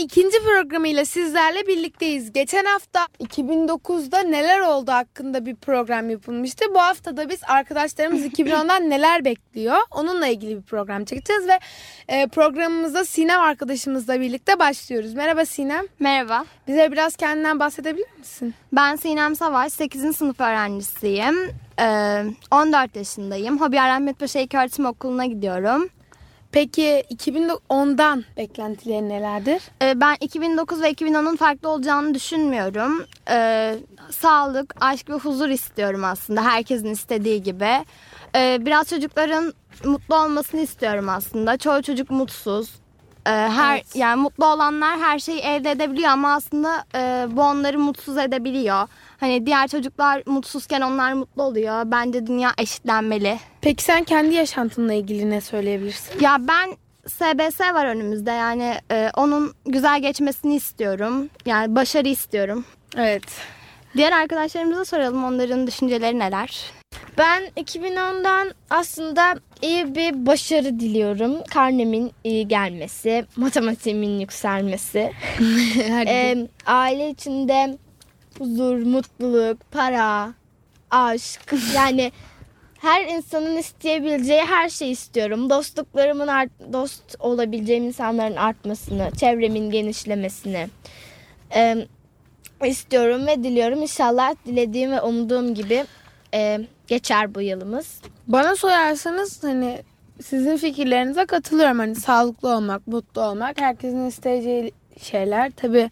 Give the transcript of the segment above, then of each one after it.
İkinci programıyla sizlerle birlikteyiz. Geçen hafta 2009'da neler oldu hakkında bir program yapılmıştı. Bu hafta da biz arkadaşlarımız 2010'dan neler bekliyor onunla ilgili bir program çekeceğiz ve e, programımıza Sinem arkadaşımızla birlikte başlıyoruz. Merhaba Sinem. Merhaba. Bize biraz kendinden bahsedebilir misin? Ben Sinem Savaş, 8. sınıf öğrencisiyim. Ee, 14 yaşındayım. Hobi Ahmet Paşa İlköğretim Okulu'na gidiyorum. Peki 2010'dan beklentilerin nelerdir? Ee, ben 2009 ve 2010'un farklı olacağını düşünmüyorum. Ee, sağlık, aşk ve huzur istiyorum aslında herkesin istediği gibi. Ee, biraz çocukların mutlu olmasını istiyorum aslında. Çoğu çocuk mutsuz. Ee, her Evet. yani mutlu olanlar her şeyi elde edebiliyor ama aslında e, bu onları mutsuz edebiliyor. Hani diğer çocuklar mutsuzken onlar mutlu oluyor. Bence dünya eşitlenmeli. Peki sen kendi yaşantınla ilgili ne söyleyebilirsin? Ya ben SBS var önümüzde yani e, onun güzel geçmesini istiyorum. Yani başarı istiyorum. Evet. Diğer arkadaşlarımıza soralım onların düşünceleri neler. Ben 2010'dan aslında iyi bir başarı diliyorum. Karnemin iyi gelmesi, matematiğimin yükselmesi. Ee, aile içinde huzur, mutluluk, para, aşk yani her insanın isteyebileceği her şeyi istiyorum. Dostluklarımın art, dost olabileceğim insanların artmasını, çevremin genişlemesini ee, istiyorum ve diliyorum. İnşallah dilediğim ve umduğum gibi e, geçer bu yılımız. Bana sorarsanız hani sizin fikirlerinize katılıyorum. Hani sağlıklı olmak, mutlu olmak herkesin isteyeceği şeyler. Tabii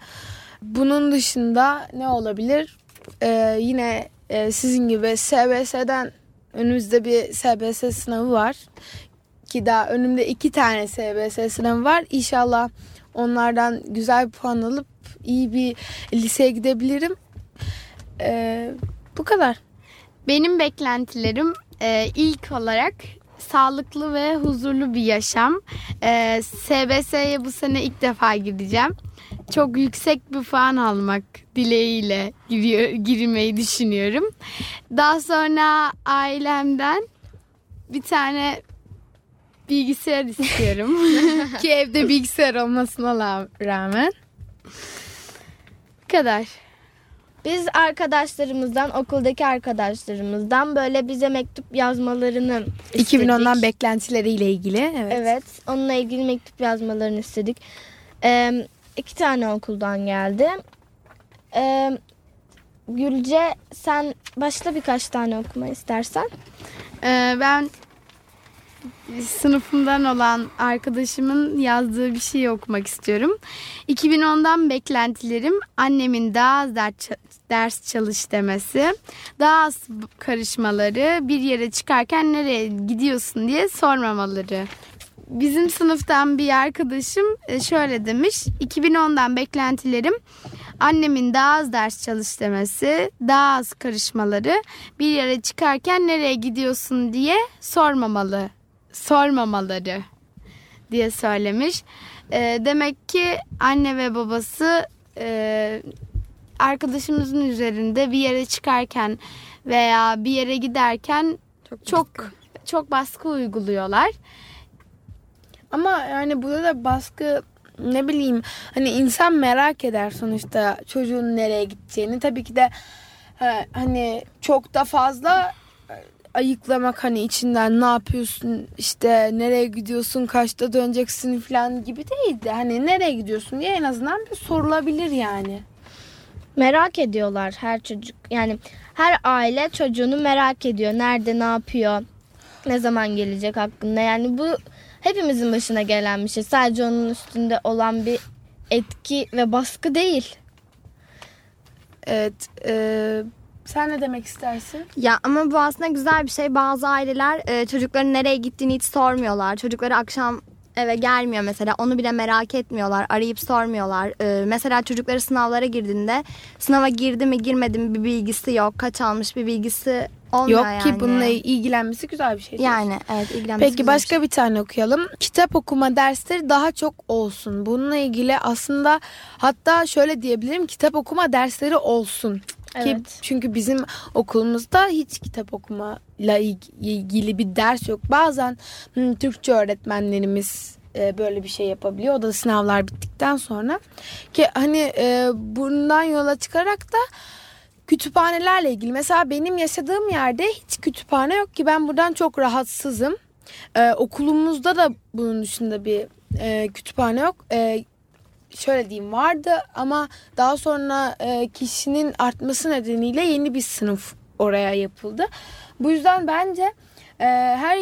bunun dışında ne olabilir? Ee, yine e, sizin gibi SBS'den önümüzde bir SBS sınavı var. Ki daha önümde iki tane SBS sınavı var. İnşallah onlardan güzel bir puan alıp iyi bir liseye gidebilirim. Ee, bu kadar. Benim beklentilerim e, ilk olarak sağlıklı ve huzurlu bir yaşam. E, SBS'ye bu sene ilk defa gideceğim. Çok yüksek bir puan almak dileğiyle giriyor, girmeyi düşünüyorum. Daha sonra ailemden bir tane bilgisayar istiyorum. Ki evde bilgisayar olmasına rağmen. bu kadar. Biz arkadaşlarımızdan, okuldaki arkadaşlarımızdan böyle bize mektup yazmalarını istedik. 2010'dan beklentileriyle ilgili. Evet. Evet, onunla ilgili mektup yazmalarını istedik. Ee, iki tane okuldan geldi. Ee, Gülce sen başla birkaç tane okuma istersen. Ee, ben sınıfımdan olan arkadaşımın yazdığı bir şey okumak istiyorum. 2010'dan beklentilerim annemin daha az ders, ders çalış demesi, daha az karışmaları, bir yere çıkarken nereye gidiyorsun diye sormamaları. Bizim sınıftan bir arkadaşım e, şöyle demiş. 2010'dan beklentilerim annemin daha az ders çalış demesi, daha az karışmaları, bir yere çıkarken nereye gidiyorsun diye sormamalı, sormamaları diye söylemiş. E, demek ki anne ve babası e, arkadaşımızın üzerinde bir yere çıkarken veya bir yere giderken çok çok baskı uyguluyorlar. Ama yani burada da baskı ne bileyim hani insan merak eder sonuçta çocuğun nereye gideceğini. Tabii ki de e, hani çok da fazla ayıklamak hani içinden ne yapıyorsun işte nereye gidiyorsun kaçta döneceksin falan gibi değil de hani nereye gidiyorsun diye en azından bir sorulabilir yani. Merak ediyorlar her çocuk. Yani her aile çocuğunu merak ediyor. Nerede, ne yapıyor, ne zaman gelecek hakkında. Yani bu hepimizin başına gelen bir şey. Sadece onun üstünde olan bir etki ve baskı değil. Evet. e, sen ne demek istersin? Ya ama bu aslında güzel bir şey. Bazı aileler e, çocukların nereye gittiğini hiç sormuyorlar. Çocukları akşam eve gelmiyor mesela. Onu bile merak etmiyorlar. Arayıp sormuyorlar. Ee, mesela çocukları sınavlara girdiğinde sınava girdi mi girmedi mi bir bilgisi yok. Kaç almış bir bilgisi olmuyor Yok yani. ki bununla ilgilenmesi güzel bir şey. Yani evet ilgilenmesi Peki başka bir tane okuyalım. Kitap okuma dersleri daha çok olsun. Bununla ilgili aslında hatta şöyle diyebilirim kitap okuma dersleri olsun. Ki Evet. çünkü bizim okulumuzda hiç kitap okumayla ilg- ilgili bir ders yok. Bazen hı, Türkçe öğretmenlerimiz e, böyle bir şey yapabiliyor. O da sınavlar bittikten sonra. Ki hani e, bundan yola çıkarak da kütüphanelerle ilgili. Mesela benim yaşadığım yerde hiç kütüphane yok ki ben buradan çok rahatsızım. Ee, okulumuzda da bunun dışında bir e, kütüphane yok. Ee, şöyle diyeyim vardı ama daha sonra e, kişinin artması nedeniyle yeni bir sınıf oraya yapıldı. Bu yüzden bence e, her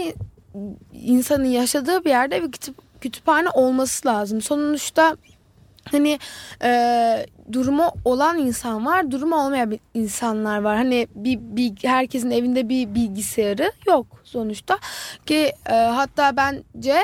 insanın yaşadığı bir yerde bir kütüp- kütüphane olması lazım. Sonuçta hani e, durumu olan insan var, durumu olmayan insanlar var. Hani bir, bir herkesin evinde bir bilgisayarı yok sonuçta ki e, hatta bence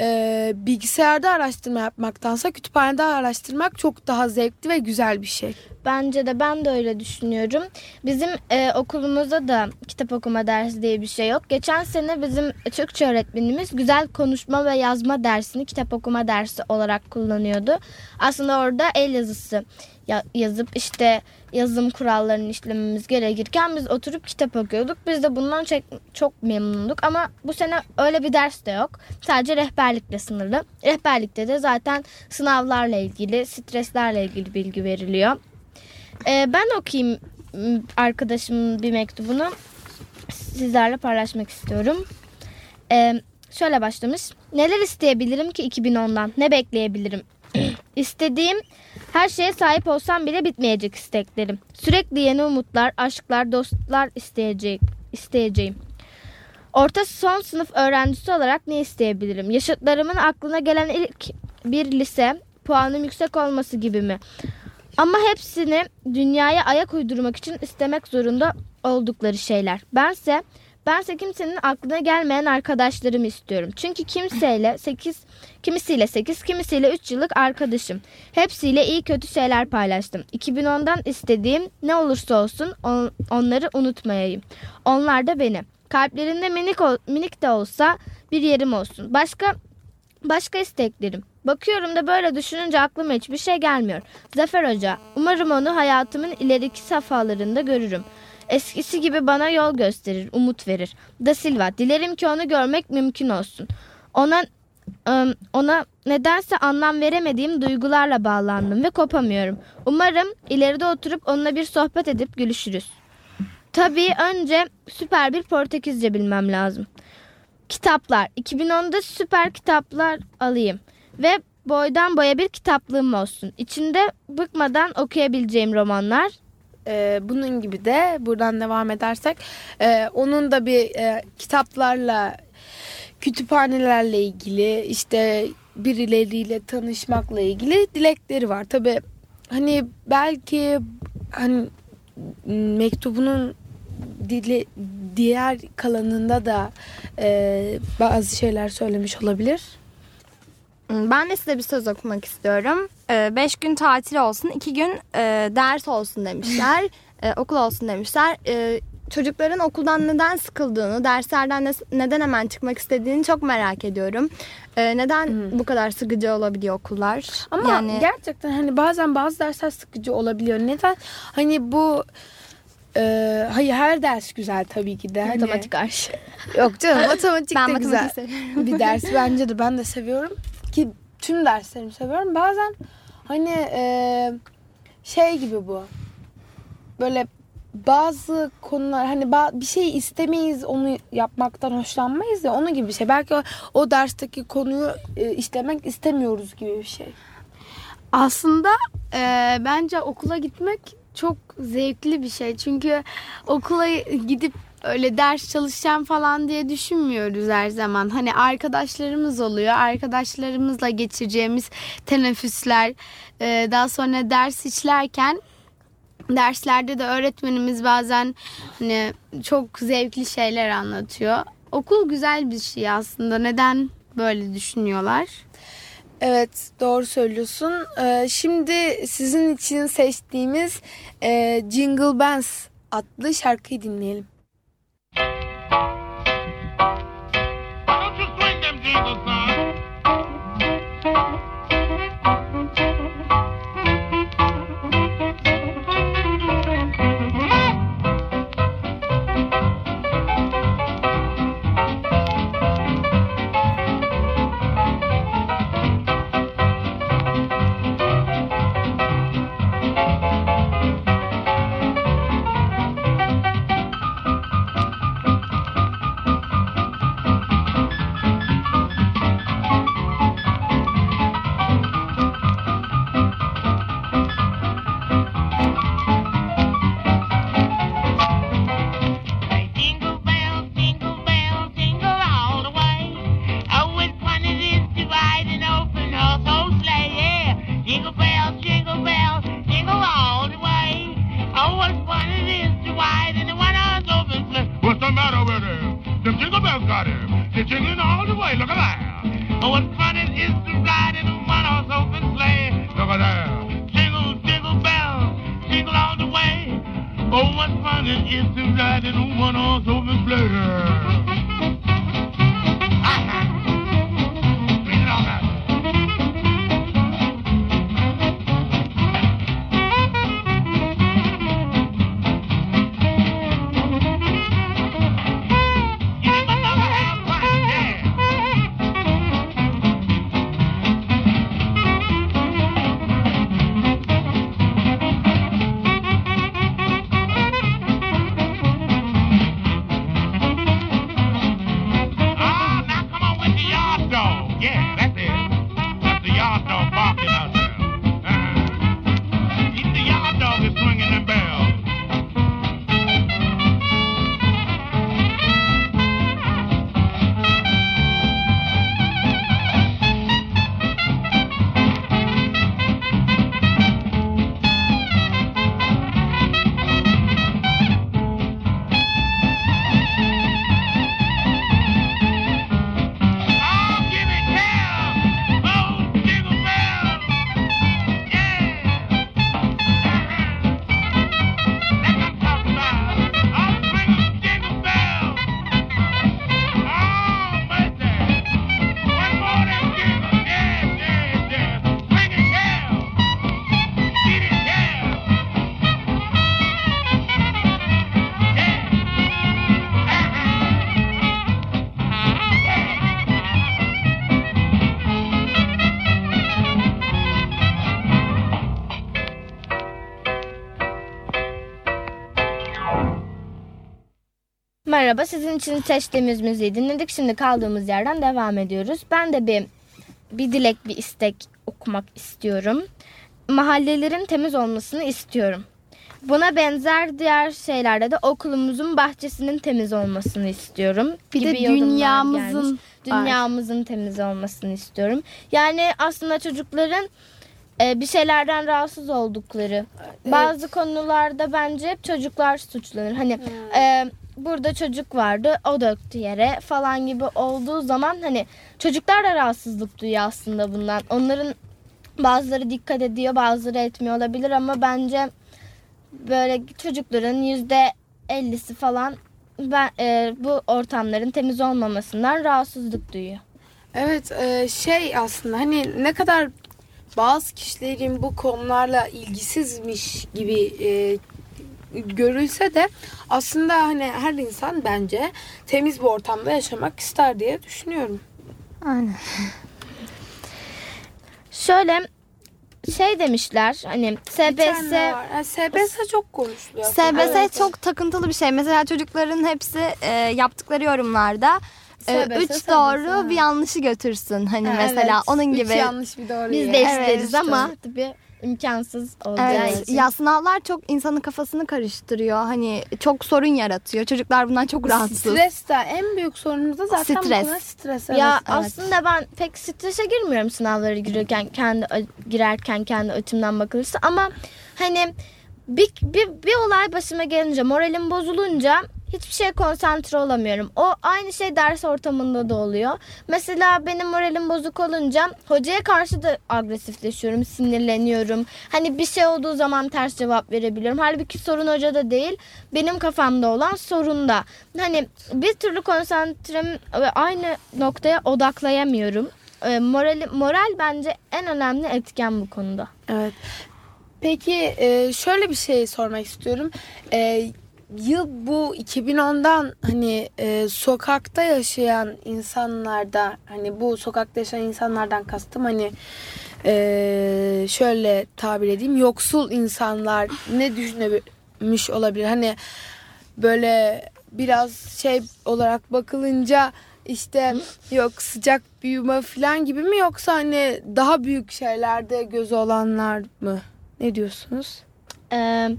e, bilgisayarda araştırma yapmaktansa kütüphanede araştırmak çok daha zevkli ve güzel bir şey. Bence de ben de öyle düşünüyorum. Bizim e, okulumuzda da kitap okuma dersi diye bir şey yok. Geçen sene bizim Türkçe öğretmenimiz güzel konuşma ve yazma dersini kitap okuma dersi olarak kullanıyordu. Aslında orada el yazısı ya- yazıp işte yazım kurallarını işlememiz gerekirken biz oturup kitap okuyorduk. Biz de bundan çok, çok memnunduk ama bu sene öyle bir ders de yok. Sadece rehberlikle sınırlı. Rehberlikte de zaten sınavlarla ilgili, streslerle ilgili bilgi veriliyor. Ee, ben okuyayım m, arkadaşımın bir mektubunu sizlerle paylaşmak istiyorum. Ee, şöyle başlamış. Neler isteyebilirim ki 2010'dan? Ne bekleyebilirim? İstediğim her şeye sahip olsam bile bitmeyecek isteklerim. Sürekli yeni umutlar, aşklar, dostlar isteyecek, isteyeceğim. Orta son sınıf öğrencisi olarak ne isteyebilirim? Yaşıtlarımın aklına gelen ilk bir lise, puanım yüksek olması gibi mi? Ama hepsini dünyaya ayak uydurmak için istemek zorunda oldukları şeyler. Bense bense kimsenin aklına gelmeyen arkadaşlarımı istiyorum. Çünkü kimseyle 8 kimisiyle 8 kimisiyle 3 yıllık arkadaşım. Hepsiyle iyi kötü şeyler paylaştım. 2010'dan istediğim ne olursa olsun on- onları unutmayayım. Onlar da beni. Kalplerinde minik minik de olsa bir yerim olsun. Başka Başka isteklerim. Bakıyorum da böyle düşününce aklıma hiçbir şey gelmiyor. Zafer Hoca, umarım onu hayatımın ileriki safhalarında görürüm. Eskisi gibi bana yol gösterir, umut verir. Da Silva, dilerim ki onu görmek mümkün olsun. Ona ona nedense anlam veremediğim duygularla bağlandım ve kopamıyorum. Umarım ileride oturup onunla bir sohbet edip gülüşürüz. Tabii önce süper bir Portekizce bilmem lazım. Kitaplar. 2010'da süper kitaplar alayım. Ve boydan boya bir kitaplığım olsun. İçinde bıkmadan okuyabileceğim romanlar. Ee, bunun gibi de buradan devam edersek e, onun da bir e, kitaplarla kütüphanelerle ilgili işte birileriyle tanışmakla ilgili dilekleri var. Tabi hani belki hani mektubunun dili diğer kalanında da e, bazı şeyler söylemiş olabilir. Ben de size bir söz okumak istiyorum. Ee, beş gün tatil olsun, iki gün e, ders olsun demişler. e, okul olsun demişler. E, çocukların okuldan neden sıkıldığını, derslerden ne- neden hemen çıkmak istediğini çok merak ediyorum. E, neden bu kadar sıkıcı olabiliyor okullar? Ama yani gerçekten hani bazen bazı dersler sıkıcı olabiliyor. Neden? Hani bu e, hayır her ders güzel tabii ki de. Hani, Matematik arş. Yok canım matematik ben de matematik güzel seviyorum. bir ders bence de ben de seviyorum ki tüm derslerimi seviyorum. Bazen hani e, şey gibi bu böyle bazı konular hani ba- bir şey istemeyiz onu yapmaktan hoşlanmayız ya onun gibi bir şey. Belki o, o dersteki konuyu e, işlemek istemiyoruz gibi bir şey. Aslında e, bence okula gitmek çok zevkli bir şey. Çünkü okula gidip öyle ders çalışacağım falan diye düşünmüyoruz her zaman. Hani arkadaşlarımız oluyor. Arkadaşlarımızla geçireceğimiz teneffüsler, e, daha sonra ders işlerken derslerde de öğretmenimiz bazen hani çok zevkli şeyler anlatıyor. Okul güzel bir şey aslında. Neden böyle düşünüyorlar. Evet doğru söylüyorsun. Ee, şimdi sizin için seçtiğimiz e, Jingle Bells adlı şarkıyı dinleyelim. Merhaba, sizin için seçtiğimiz müziği dinledik. Şimdi kaldığımız yerden devam ediyoruz. Ben de bir bir dilek, bir istek okumak istiyorum. Mahallelerin temiz olmasını istiyorum. Buna benzer diğer şeylerde de okulumuzun bahçesinin temiz olmasını istiyorum. Bir de dünyamızın gelmiş. dünyamızın temiz olmasını istiyorum. Yani aslında çocukların e, bir şeylerden rahatsız oldukları bazı konularda bence çocuklar suçlanır. Hani e, burada çocuk vardı o döktü yere falan gibi olduğu zaman hani çocuklar da rahatsızlık duyuyor aslında bundan. Onların bazıları dikkat ediyor bazıları etmiyor olabilir ama bence böyle çocukların yüzde ellisi falan ben, e, bu ortamların temiz olmamasından rahatsızlık duyuyor. Evet e, şey aslında hani ne kadar bazı kişilerin bu konularla ilgisizmiş gibi e, görülse de aslında hani her insan bence temiz bir ortamda yaşamak ister diye düşünüyorum. Aynen. Şöyle şey demişler hani SBS. Yani SBS çok konuşuluyor. SBS Evet. çok takıntılı bir şey. Mesela çocukların hepsi e, yaptıkları yorumlarda e, SBS, üç SBS, doğru ha. bir yanlışı götürsün. Hani Evet, mesela onun üç gibi. yanlış bir doğru. biz de Evet, isteriz işte. ama tabii imkansız olacağı Evet. için. Ya sınavlar çok insanın kafasını karıştırıyor. Hani çok sorun yaratıyor. Çocuklar bundan çok rahatsız. Stres de en büyük sorunumuz da zaten Stres. konuda stres. Ya evet. aslında ben pek strese girmiyorum sınavlara girerken kendi girerken kendi açımdan bakılırsa ama hani bir, bir, bir olay başıma gelince moralim bozulunca hiçbir şeye konsantre olamıyorum. O aynı şey ders ortamında da oluyor. Mesela benim moralim bozuk olunca hocaya karşı da agresifleşiyorum, sinirleniyorum. Hani bir şey olduğu zaman ters cevap verebiliyorum. Halbuki sorun hocada değil, benim kafamda olan sorunda. Hani bir türlü konsantremi ve aynı noktaya odaklayamıyorum. E, morali, moral bence en önemli etken bu konuda. Evet. Peki e, şöyle bir şey sormak istiyorum. Yıl bu 2010'dan hani e, sokakta yaşayan insanlarda hani bu sokakta yaşayan insanlardan kastım hani e, şöyle tabir edeyim yoksul insanlar ne düşünmüş olabilir hani böyle biraz şey olarak bakılınca işte yok sıcak büyüme falan gibi mi yoksa hani daha büyük şeylerde gözü olanlar mı? Ne diyorsunuz? Ee,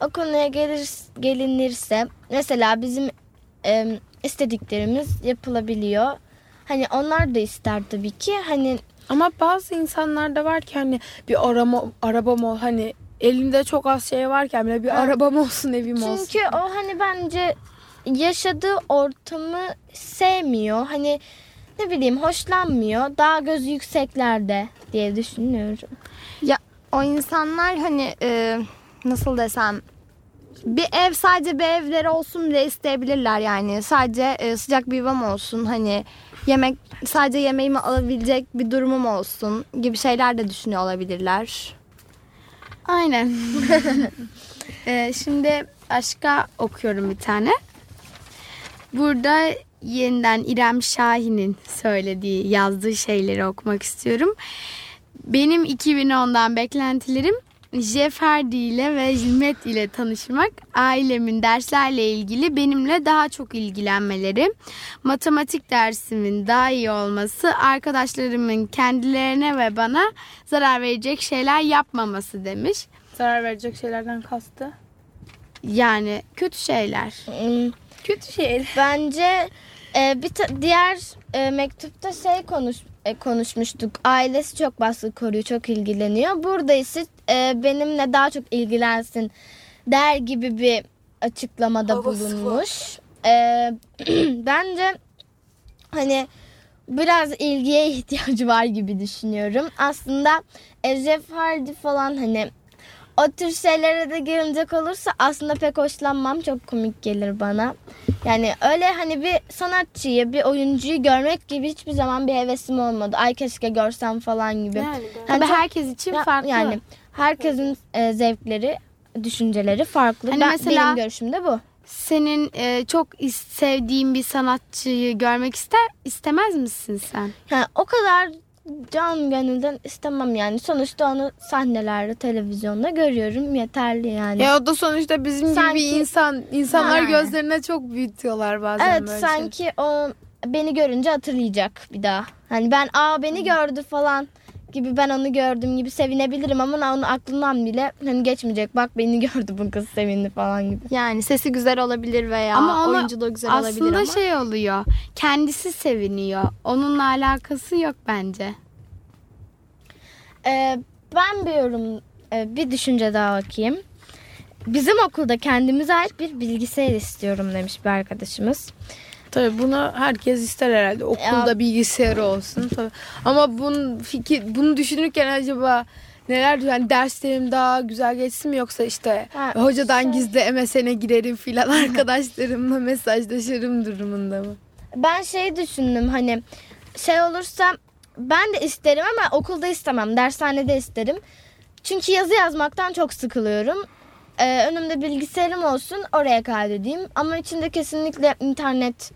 o konuya gelir, gelinirse mesela bizim e, istediklerimiz yapılabiliyor. Hani onlar da ister tabii ki. Hani Ama bazı insanlar da var ki hani bir arama, arabam ol hani elimde çok az şey varken bile bir Ha. arabam olsun evim olsun. çünkü o hani bence yaşadığı ortamı sevmiyor. Hani ne bileyim hoşlanmıyor. Daha gözü yükseklerde diye düşünüyorum. Ya o insanlar hani e, nasıl desem bir ev sadece bir evleri olsun bile isteyebilirler yani. Sadece e, sıcak bir yuvam olsun hani yemek sadece yemeğimi alabilecek bir durumum olsun gibi şeyler de düşünüyor olabilirler. Aynen. Ee, şimdi aşka okuyorum bir tane. Burada yeniden İrem Şahin'in söylediği, yazdığı şeyleri okumak istiyorum. Benim 2010'dan beklentilerim Jeff Hardy ile ve Jilmet ile tanışmak, ailemin derslerle ilgili benimle daha çok ilgilenmeleri, matematik dersimin daha iyi olması, arkadaşlarımın kendilerine ve bana zarar verecek şeyler yapmaması demiş. Zarar verecek şeylerden kastı. Yani kötü şeyler. Hmm, Kötü şey. Bence e, bir ta- diğer e, mektupta şey konuş e, konuşmuştuk. Ailesi çok baskı koruyor, çok ilgileniyor. Burada ise e, benimle daha çok ilgilensin der gibi bir açıklamada Havası bulunmuş. E, bence hani biraz ilgiye ihtiyacı var gibi düşünüyorum. Aslında e, Jeff Hardy falan hani o tür şeylere de gelinecek olursa aslında pek hoşlanmam. Çok komik gelir bana. Yani öyle hani bir sanatçıyı, bir oyuncuyu görmek gibi hiçbir zaman bir hevesim olmadı. Ay keşke görsem falan gibi. Yani Tabii çok- herkes için farklı. Yani herkesin e, zevkleri, düşünceleri farklı. Hani ben, mesela- benim görüşüm de bu. Senin e, çok is- sevdiğin bir sanatçıyı görmek ister istemez misin sen? Yani o kadar can gönülden istemem yani. Sonuçta onu sahnelerde, televizyonda görüyorum. Yeterli yani. Ya o da sonuçta bizim gibi Sanki- bir insan. İnsanlar Yani. gözlerine çok büyütüyorlar bazen Evet böyle şeyler. sanki o beni görünce hatırlayacak bir daha. Hani ben aa beni gördü falan gibi ben onu gördüm gibi sevinebilirim ama onun aklından bile hani geçmeyecek. Bak beni gördü bu kız sevindi falan gibi. Yani sesi güzel olabilir veya Ama ona oyunculuğu güzel olabilir Aslında ama. şey oluyor. Kendisi seviniyor. Onunla alakası yok bence. Ee, ben bir yorum, e, bir düşünce daha bakayım. Bizim okulda kendimize ait bir bilgisayar istiyorum demiş bir arkadaşımız. Tabii bunu herkes ister herhalde. Okulda Ya- bilgisayarı olsun. Tabii. Ama bunun fikir bunu düşünürken acaba neler yani derslerim daha güzel geçsin mi yoksa işte Ha, hocadan şey- gizli MSN'e girerim filan arkadaşlarımla mesajlaşırım durumunda mı? Ben şey düşündüm hani şey olursa ben de isterim ama okulda istemem. Dershanede isterim. Çünkü yazı yazmaktan çok sıkılıyorum. Ee, önümde bilgisayarım olsun oraya kaydedeyim. Ama içinde kesinlikle internet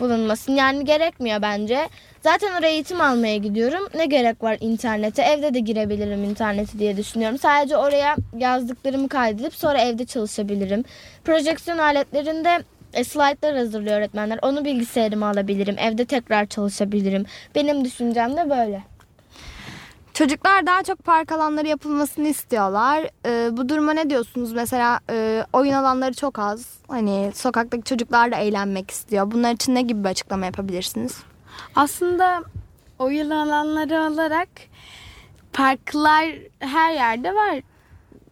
bulunmasın. Yani gerekmiyor bence. Zaten oraya eğitim almaya gidiyorum. Ne gerek var internete? Evde de girebilirim interneti diye düşünüyorum. Sadece oraya yazdıklarımı kaydedip sonra evde çalışabilirim. Projeksiyon aletlerinde e, slaytlar hazırlıyor öğretmenler. Onu bilgisayarıma alabilirim. Evde tekrar çalışabilirim. Benim düşüncem de böyle. Çocuklar daha çok park alanları yapılmasını istiyorlar. Ee, bu duruma ne diyorsunuz? Mesela e, oyun alanları çok az. Hani sokaktaki çocuklar da eğlenmek istiyor. Bunlar için ne gibi bir açıklama yapabilirsiniz? Aslında oyun alanları olarak parklar her yerde var.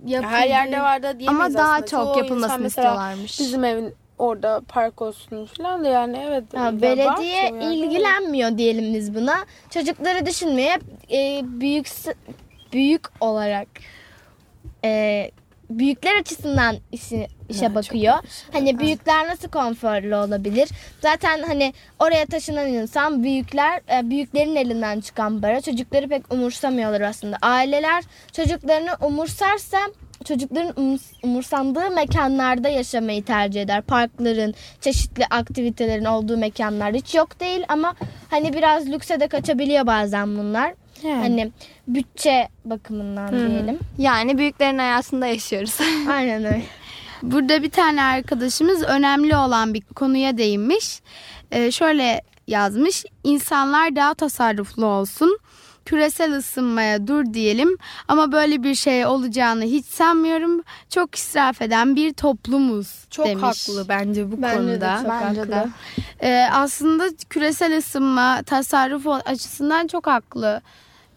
Yapıldı. Her yerde var da diyemeyiz Ama daha aslında. çok Çoğu yapılmasını insan mesela istiyorlarmış. Bizim evin orada park olsun falan da yani evet. Ya, belediye yerde. ilgilenmiyor diyelim biz buna. Çocukları düşünmüyor. Hep e, büyük büyük olarak e, büyükler açısından işi, işe Ya, bakıyor. güzel. Hani büyükler nasıl konforlu olabilir? Zaten hani oraya taşınan insan büyükler e, büyüklerin elinden çıkan para çocukları pek umursamıyorlar aslında. Aileler çocuklarını umursarsa çocukların umurs- umursandığı mekanlarda yaşamayı tercih eder. Parkların, çeşitli aktivitelerin olduğu mekanlar hiç yok değil ama hani biraz lükse de kaçabiliyor bazen bunlar. Yani. Hani bütçe bakımından diyelim. Yani büyüklerin hayatında yaşıyoruz. Aynen öyle. Burada bir tane arkadaşımız önemli olan bir konuya değinmiş. Ee, şöyle yazmış. İnsanlar daha tasarruflu olsun. Küresel ısınmaya dur diyelim ama böyle bir şey olacağını hiç sanmıyorum. Çok israf eden bir toplumuz çok demiş. haklı bence bu Bence de konuda. çok Bence haklı. de. Ee, aslında küresel ısınma tasarruf açısından çok haklı.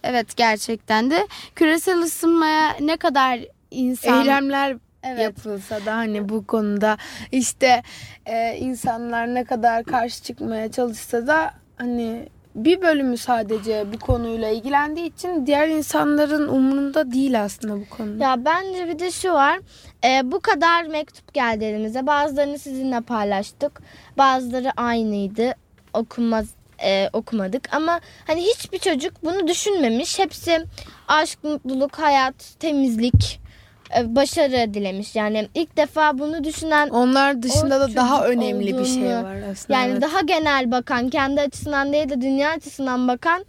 Evet gerçekten de küresel ısınmaya ne kadar insan Eylemler Evet. yapılsa da hani bu konuda işte e, insanlar ne kadar karşı çıkmaya çalışsa da hani bir bölümü sadece bu konuyla ilgilendiği için diğer insanların umurunda değil aslında bu konuda. Ya bence bir de şu var. e, bu kadar mektup geldi elimize. Bazılarını sizinle paylaştık. Bazıları aynıydı. Okunmaz e, okumadık ama hani hiçbir çocuk bunu düşünmemiş. Hepsi aşk, mutluluk, hayat, temizlik, başarı dilemiş. Yani ilk defa bunu düşünen Onlar dışında da daha önemli bir şey var aslında. yani evet. daha genel bakan, kendi açısından değil de dünya açısından bakan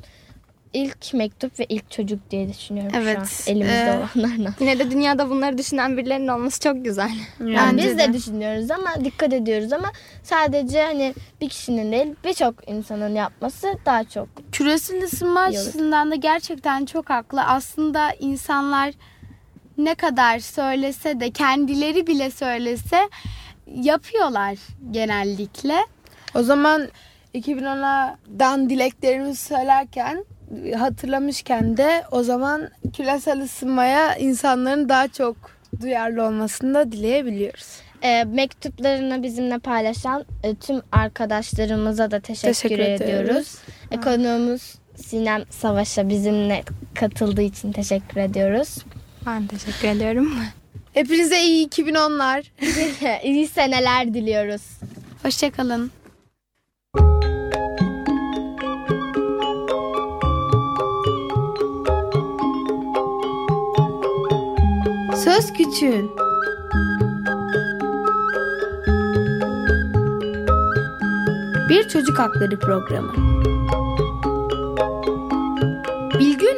ilk mektup ve ilk çocuk diye düşünüyorum Evet, şu an elimizde e, olanlarla. Yine de dünyada bunları düşünen birilerinin olması çok güzel. Yani Bence biz de de. düşünüyoruz ama dikkat ediyoruz ama sadece hani bir kişinin değil birçok insanın yapması daha çok. küresel ısınma açısından da gerçekten çok haklı. Aslında insanlar ne kadar söylese de kendileri bile söylese yapıyorlar genellikle. O zaman 2010'dan dileklerimizi söylerken hatırlamışken de o zaman küresel ısınmaya insanların daha çok duyarlı olmasını da dileyebiliyoruz. Ee, mektuplarını bizimle paylaşan e, tüm arkadaşlarımıza da teşekkür, Teşekkür ediyoruz. ediyoruz. E, konuğumuz Sinem Savaş'a bizimle katıldığı için teşekkür ediyoruz. Ben teşekkür ediyorum. Hepinize iyi 2010'lar. İyi seneler diliyoruz. Hoşçakalın. Söz küçüğün. Bir çocuk hakları programı.